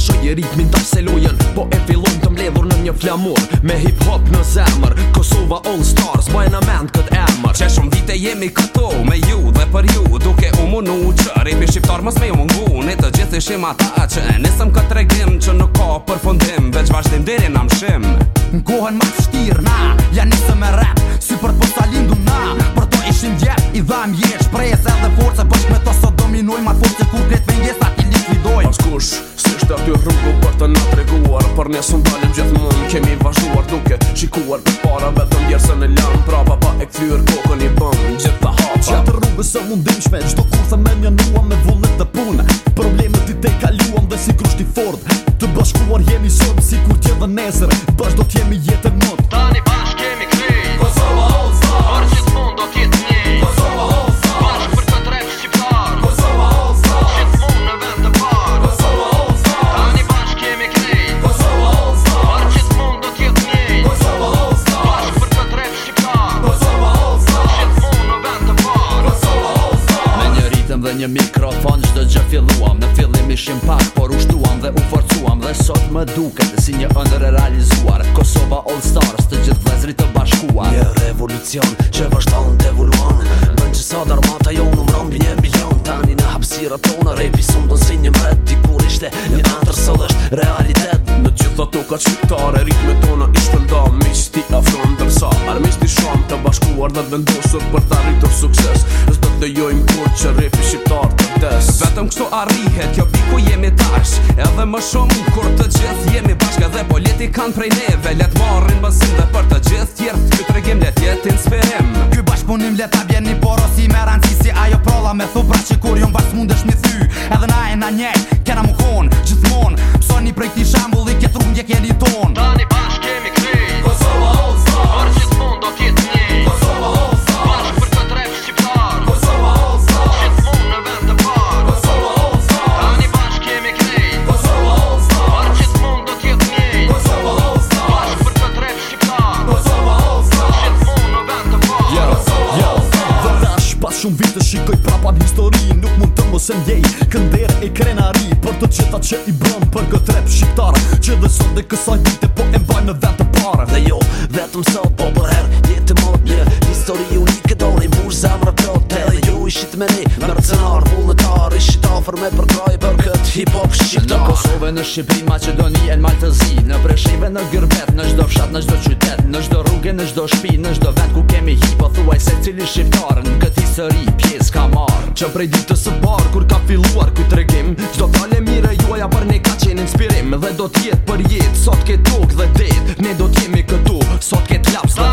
shoj e ritmin të Po e fillon të mbledhur në një flamur Me hip hop në zemër Kosova All Stars Po e në mend këtë emër Qe shumë vite jemi këto Me ju dhe për ju Duke u munu që Rimi shqiptar mës me u ngu Ne të gjithë ishim ata që Nisëm këtë regim Që nuk ka për fundim Veç vazhdim diri në mshim Në kohën më fështir na Ja nisëm me rap Sy për të postalin du na Për to ishim djep I dham jesh Prejes edhe force Bësh me to kush është aty rrugu për të nga treguar Për njësë në dalim gjithë mund Kemi vazhuar duke shikuar për para Vetëm djerëse në lam Prava pa e këthyrë kokën i bëm Gjithë të haqa Gjithë rrugës e mundim shmet Gjithë të kurë thë me mjenua me një mikrofon çdo gjë filluam në fillim ishim pak por u dhe u forcuam dhe sot më duket si një ëndër e realizuar Kosova All Stars të gjithë vëzrit të bashkuar një revolucion që vështon të evoluon për çdo sadar jo unë mbrom një milion tani në hapsira tona rapi son do si një mret di kur ishte një dhe sodash realitet në gjitha të tokë qytare ritme tona i shpëndom mishti na fron të sa armishti të bashkuar në vendosur për të arritur sukses Dhe jojmë kur që refi shqip vetëm kështu arrihet Kjo piku jemi tash Edhe më shumë kur të gjithë jemi bashkë Dhe politikan kanë prej neve Letë marrin bësim dhe për të gjithë tjertë Kjo të regim letë jetë inspirim Kjo bashkëpunim punim letë a bjeni porosi Me ranci si ajo prolla me thupra që kur jom bashkë mund është mi thy Edhe na e na njek, kena më konë, gjithmonë një prej ti shambulli, kjetë rumë, keni jeni tonë Tani pa Shumë vitë të shikoj prapat histori Nuk mund të mos e mjej Kënder e krenari Për të qeta që i bëm për këtë rep shqiptare Që dhe sot dhe kësaj vite po e mbaj në vetë të pare Dhe jo, vetëm sot po bëherë Jetë të mot një histori ishit me ni Mercenar, vullnetar, ishit afer me përkaj për këtë hip-hop shqiptar Në Kosove, në Shqipri, Macedoni e në Maltëzi Në Preshive, në Gërbet, në gjdo fshat, në gjdo qytet Në gjdo rrugë, në gjdo shpi, në gjdo vend ku kemi hip-hop Thuaj se cili shqiptar në këtë histori pjesë ka marë Që prej ditë së barë, kur ka filluar këtë regim Gjdo tale mire juaja për ne ka qenë inspirim Dhe do tjetë për jetë, sot ke tuk dhe det Ne do t'jemi këtu, sot ke t'lapsla